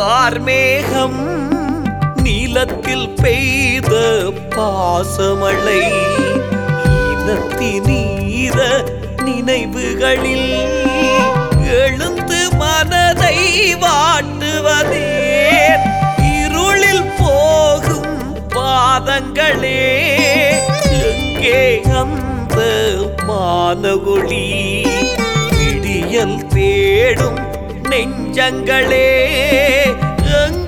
கார்மேகம் நீலத்தில் பெய்த பாசமழை இனத்தினீர நினைவுகளில் எழுந்து மனதை வாட்டுவதே. இருளில் போகும் பாதங்களே எங்கே அந்த மானகுழி விடியல் தேடும் நெஞ்சங்களே எங்கே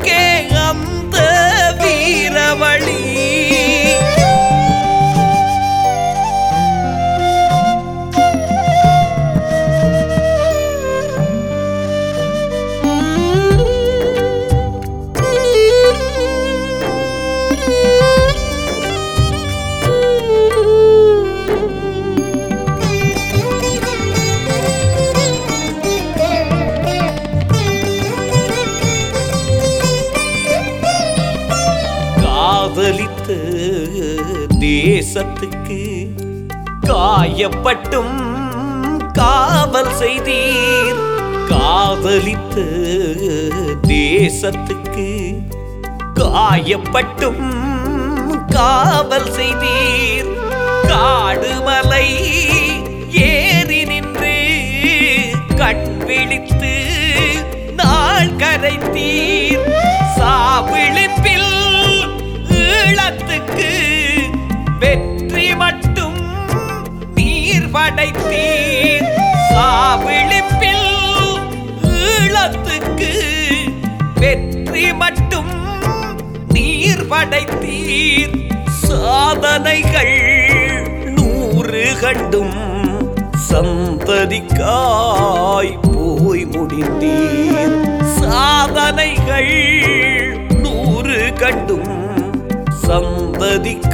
காதலித்த தேசத்துக்கு காயப்பட்டும் காவல் செய்தீர். காதலித்த தேசத்துக்கு காயப்பட்டும் காவல் செய்தீர். காடுமலை ஏறி நின்று கண் விழித்து நாள் கரைத்தீர். சாவிழி வெற்றி மட்டும் நீர் படைத்தீர். சாதனைகள் நூறு கண்டும் சந்ததிக்காய் போய் முடிந்தீர். சாதனைகள் நூறு கண்டும் சந்ததிக்காய்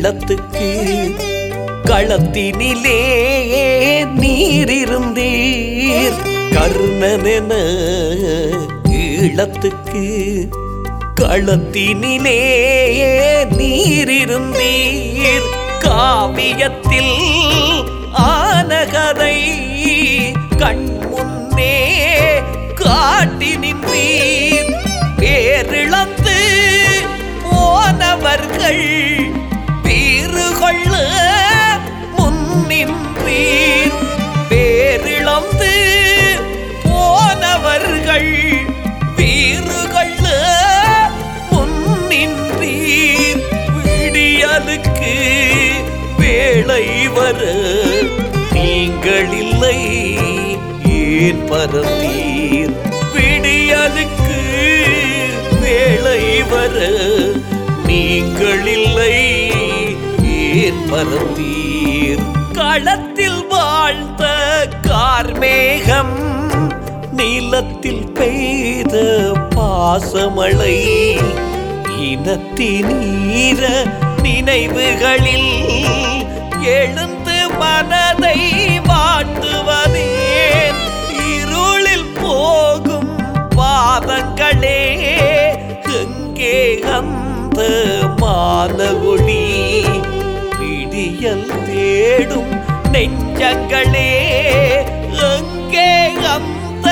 ஈழத்துக்கு களத்தினிலே நீரிருந்தீர். கர்ணனென ஈழத்துக்கு களத்தினிலே நீரிருந்தீர். காவியத்தில் ஆனகதை கண் முன்னே காட்டி நின்றீர். பேரிழந்து போனவர்கள் வேளை வர நீங்கள் இல்லை ஏன் பரந்தீர்? விடியலுக்கு வேளை வர நீங்கள் இல்லை ஏன் பரந்தீர்? களத்தில் வாழ்ந்த கார்மேகம் நீலத்தில் பெய்த பாசமழை இனத்தினீர நினைவுகளில் எழுந்து மனதை வாட்டுவதேன் இருளில் போகும் பாதங்களே எங்கே அந்த மாதகுடி. விடியல் தேடும் நெஞ்சங்களே எங்கே அந்த